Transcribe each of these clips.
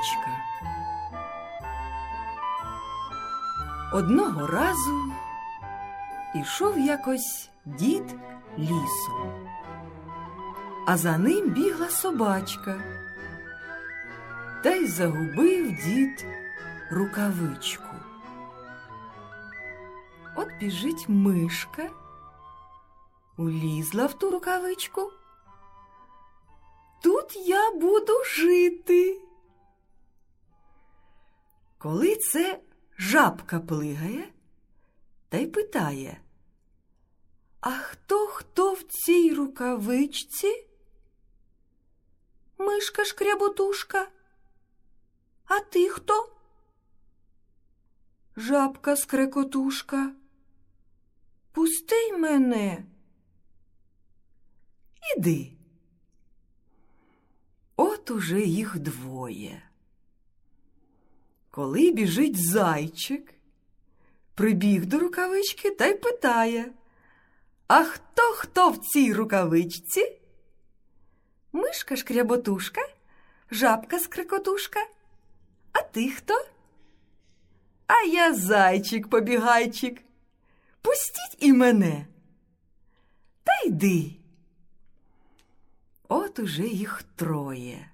рукавичка. Одного разу ішов якось дід лісом, а за ним бігла собачка. Та й загубив дід рукавичку. От біжить мишка, улізла в ту рукавичку. Тут я буду жити. Коли це жабка плигає та й питає, а хто хто в цій рукавичці? Мишка шкряботушка. А ти хто? Жабка скрекотушка. Пусти мене. Іди. От уже їх двоє. Коли біжить зайчик, прибіг до рукавички та й питає, а хто хто в цій рукавичці? Мишка шкряботушка, жабка скрикотушка. А ти хто? А я зайчик побігайчик. Пустіть і мене. Та йди. От уже їх троє.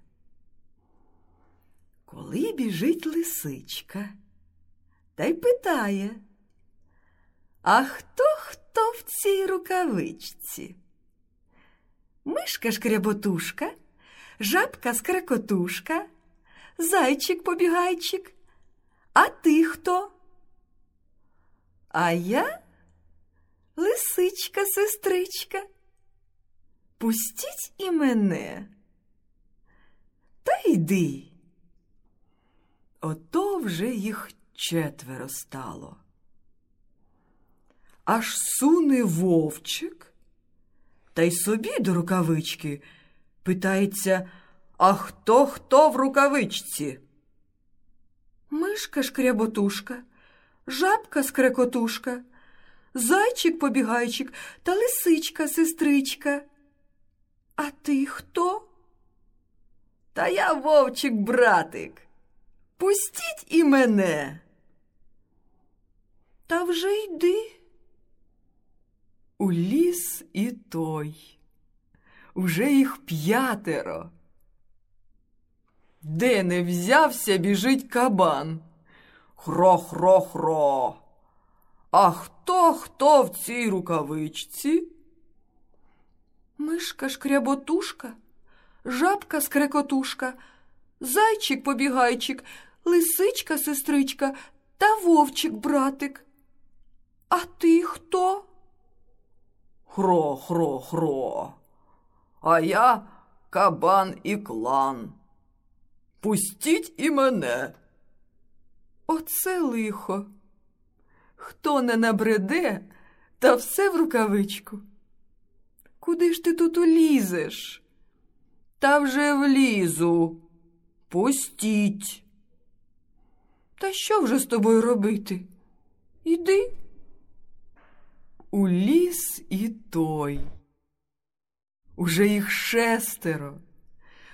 Коли біжить лисичка та й питає, а хто хто в цій рукавичці? Мишка шкряботушка, жабка скрекотушка, зайчик побігайчик. А ти хто? А я лисичка сестричка. Пустіть і мене. Та йди. Ото вже їх четверо стало. Аж суне вовчик, та й собі до рукавички питається, а хто хто в рукавичці? Мишка шкряботушка, жабка скрекотушка, зайчик побігайчик та лисичка сестричка. А ти хто? Та я вовчик братик. Пустіть і мене. Та вже йди. У ліс і той. Уже їх п'ятеро. Де не взявся, біжить кабан. Хро-хро-хро. А хто хто в цій рукавичці? Мишка шкряботушка, жабка скрекотушка, зайчик побігайчик, лисичка сестричка та вовчик братик. А ти хто? Хро-хро-хро. А я кабан і клан. Пустіть і мене. Оце лихо. Хто не набреде, та все в рукавичку. Куди ж ти тут улізеш? Та вже влізу. Пустіть. Та що вже з тобою робити? Іди. У ліс і той. Уже їх шестеро.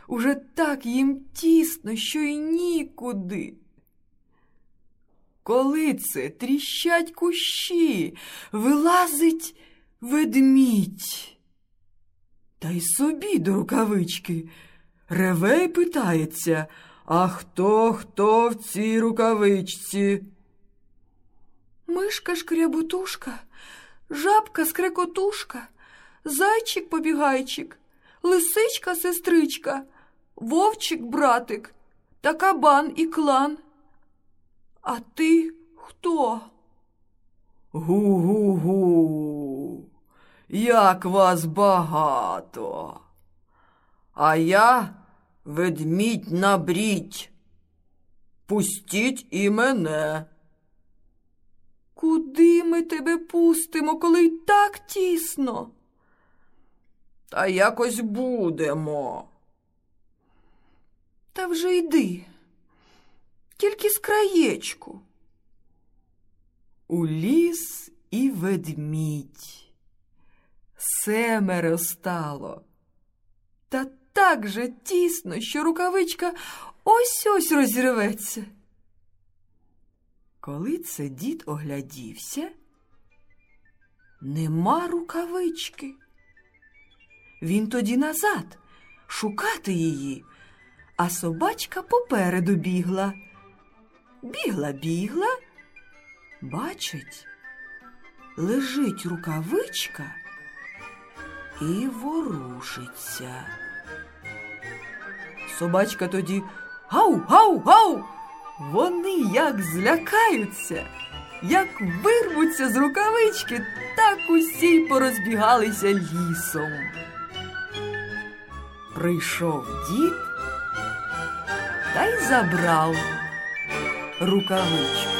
Уже так їм тісно, що й нікуди. Коли це тріщать кущі, вилазить ведмідь. Та й собі до рукавички. Реве й питається, а хто хто в цій рукавичці? Мишка шкрябутушка, жабка скрекотушка, зайчик побігайчик, лисичка сестричка, вовчик братик та кабан і клан. А ти хто? Гу-гу-гу. Як вас багато. А я ведмідь набрідь. Пустіть і мене. Куди ми тебе пустимо, коли й так тісно? Та якось будемо. Та вже йди, тільки з краєчку. У ліс і ведмідь. Семеро стало. Та так же тісно, що рукавичка ось ось розірветься. Коли це дід оглядівся, нема рукавички. Він тоді назад шукати її, а собачка попереду бігла. Бігла, бігла, бачить, лежить рукавичка і ворушиться. Собачка тоді гау, гау, гау. Вони як злякаються, як вирвуться з рукавички, так усі й порозбігалися лісом. Прийшов дід та й забрав рукавичку.